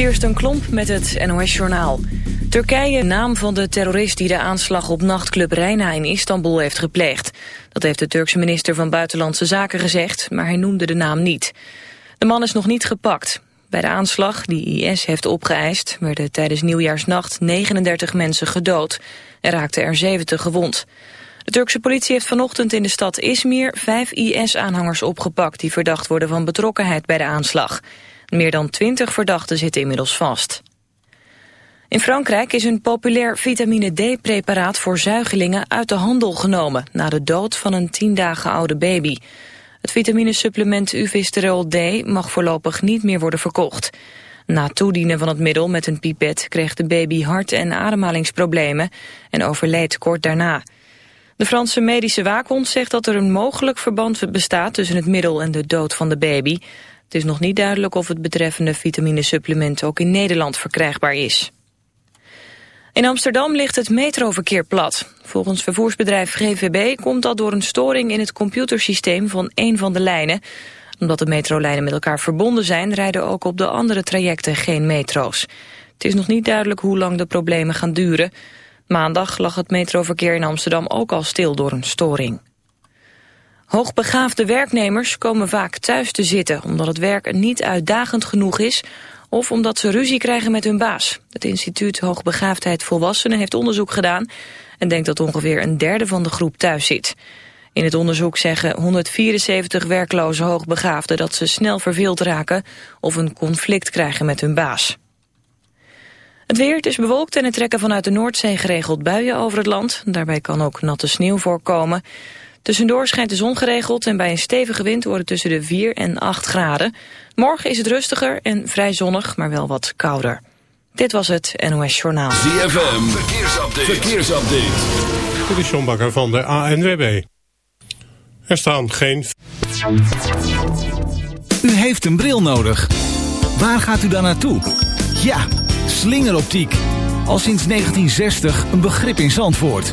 Kirsten Klomp met het NOS-journaal. Turkije naam van de terrorist die de aanslag op nachtclub Reina in Istanbul heeft gepleegd. Dat heeft de Turkse minister van Buitenlandse Zaken gezegd, maar hij noemde de naam niet. De man is nog niet gepakt. Bij de aanslag, die IS heeft opgeëist, werden tijdens nieuwjaarsnacht 39 mensen gedood en raakten er 70 gewond. De Turkse politie heeft vanochtend in de stad Izmir vijf IS-aanhangers opgepakt die verdacht worden van betrokkenheid bij de aanslag. Meer dan 20 verdachten zitten inmiddels vast. In Frankrijk is een populair vitamine D-preparaat voor zuigelingen uit de handel genomen na de dood van een 10 dagen oude baby. Het vitaminesupplement Uvisterol D mag voorlopig niet meer worden verkocht. Na toedienen van het middel met een pipet kreeg de baby hart- en ademhalingsproblemen en overleed kort daarna. De Franse medische waakhond zegt dat er een mogelijk verband bestaat tussen het middel en de dood van de baby. Het is nog niet duidelijk of het betreffende vitaminesupplement ook in Nederland verkrijgbaar is. In Amsterdam ligt het metroverkeer plat. Volgens vervoersbedrijf GVB komt dat door een storing in het computersysteem van één van de lijnen. Omdat de metrolijnen met elkaar verbonden zijn, rijden ook op de andere trajecten geen metro's. Het is nog niet duidelijk hoe lang de problemen gaan duren. Maandag lag het metroverkeer in Amsterdam ook al stil door een storing. Hoogbegaafde werknemers komen vaak thuis te zitten... omdat het werk niet uitdagend genoeg is... of omdat ze ruzie krijgen met hun baas. Het instituut Hoogbegaafdheid Volwassenen heeft onderzoek gedaan... en denkt dat ongeveer een derde van de groep thuis zit. In het onderzoek zeggen 174 werkloze hoogbegaafden... dat ze snel verveeld raken of een conflict krijgen met hun baas. Het weer, is bewolkt en het trekken vanuit de Noordzee geregeld buien over het land. Daarbij kan ook natte sneeuw voorkomen. Tussendoor schijnt de zon geregeld en bij een stevige wind wordt het tussen de 4 en 8 graden. Morgen is het rustiger en vrij zonnig, maar wel wat kouder. Dit was het NOS Journaal. ZFM, verkeersupdate. verkeersupdate. Dit is John Bakker van de ANWB. Er staan geen... U heeft een bril nodig. Waar gaat u dan naartoe? Ja, slingeroptiek. Al sinds 1960 een begrip in Zandvoort.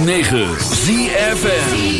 106.9 ZFN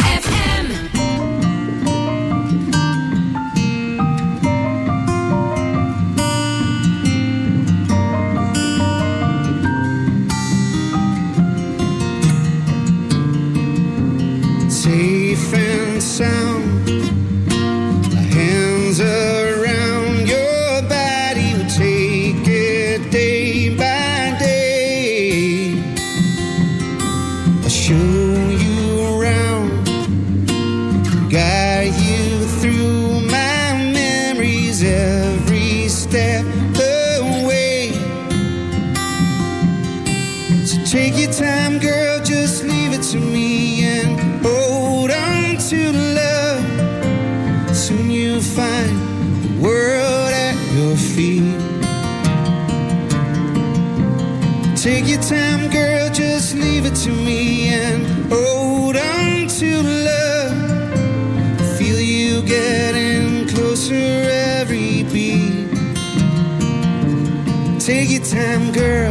girl.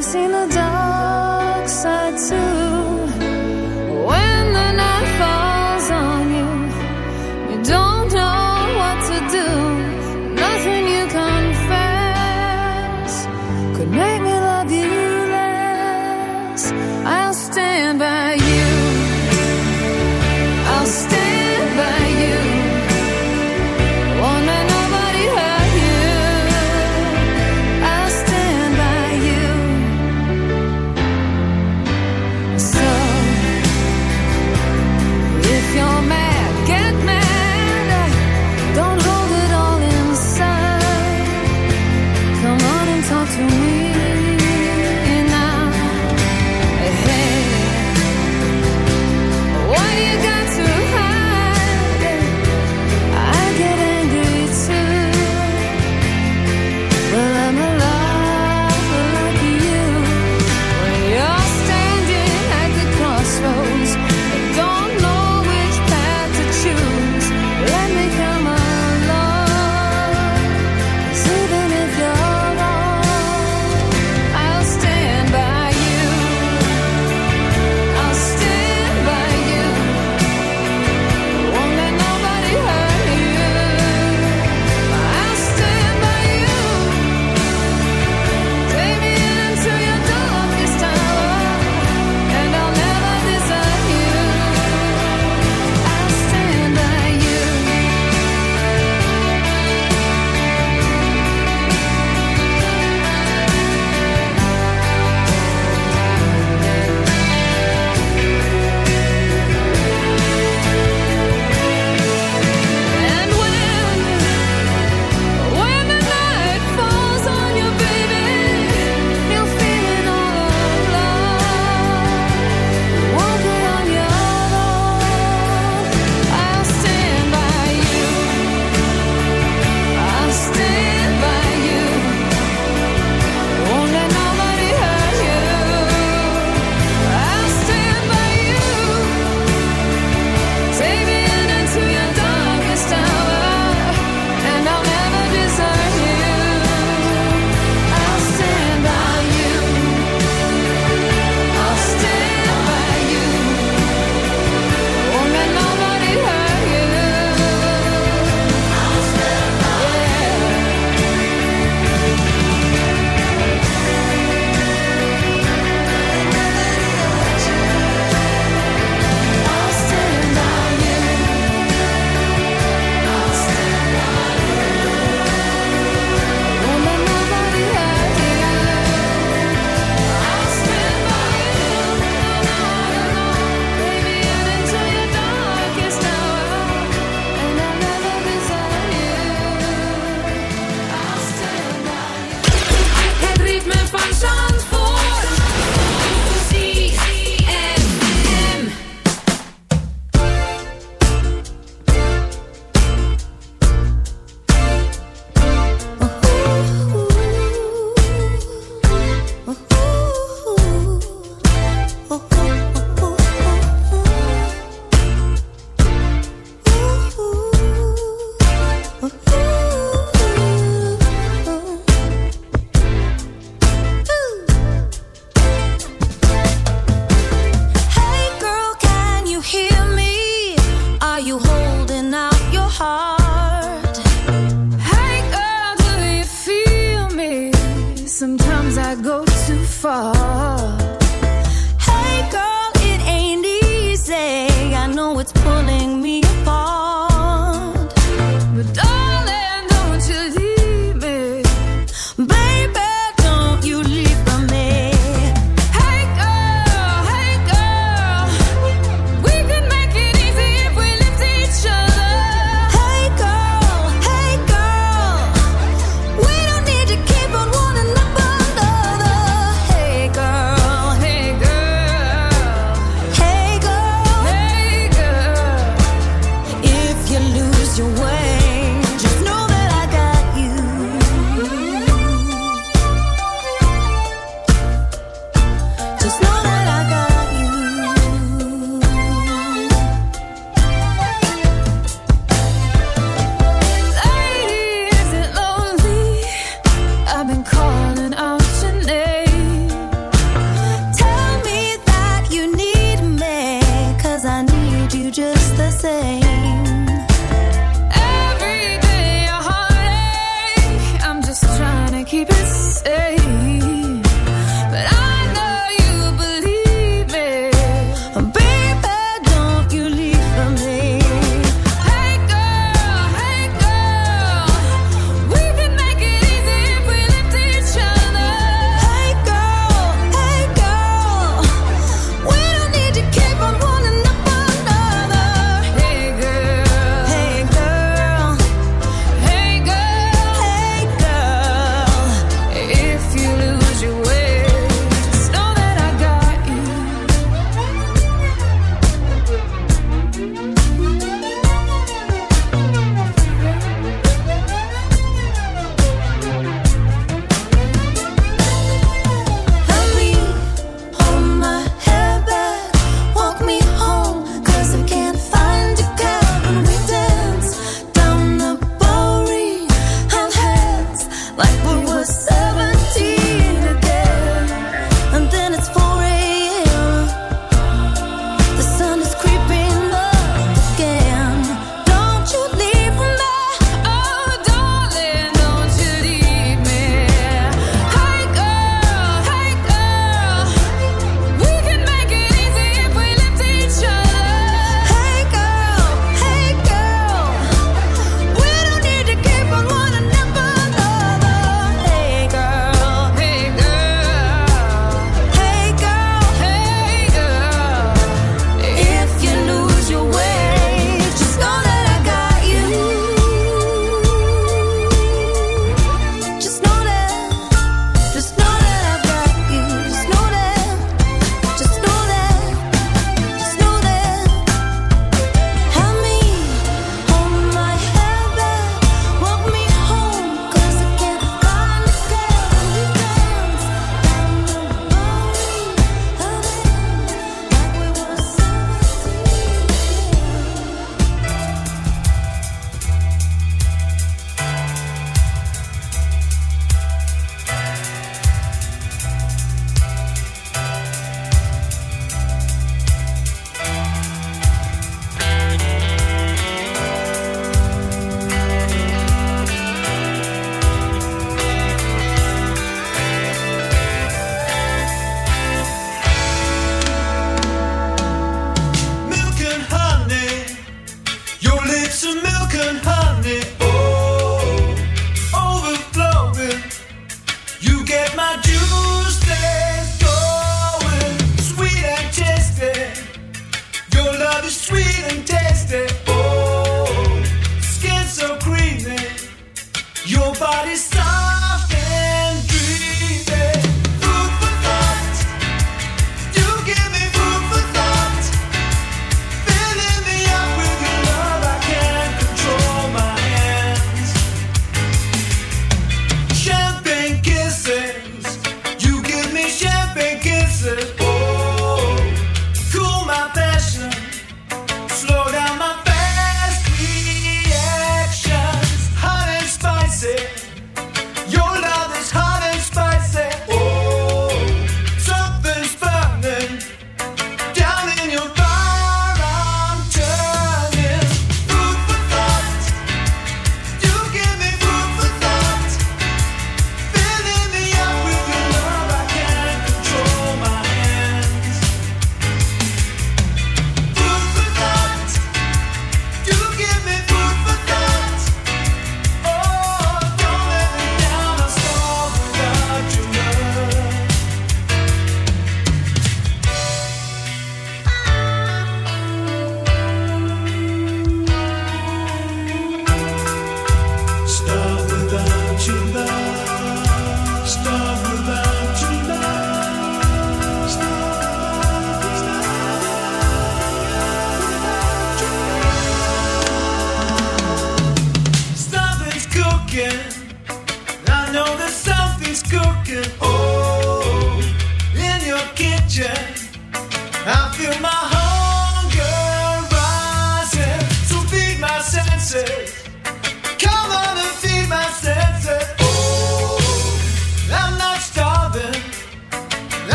I've seen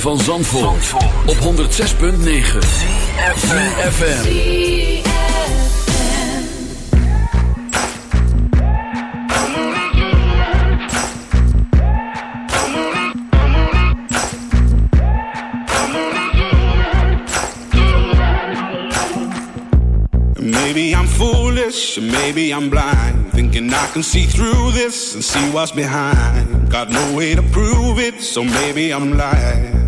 van Zandvoort, op 106.9 FM. Maybe I'm foolish, maybe I'm blind. Thinking I can see through this and see what's behind. Got no way to prove it, so maybe I'm lying.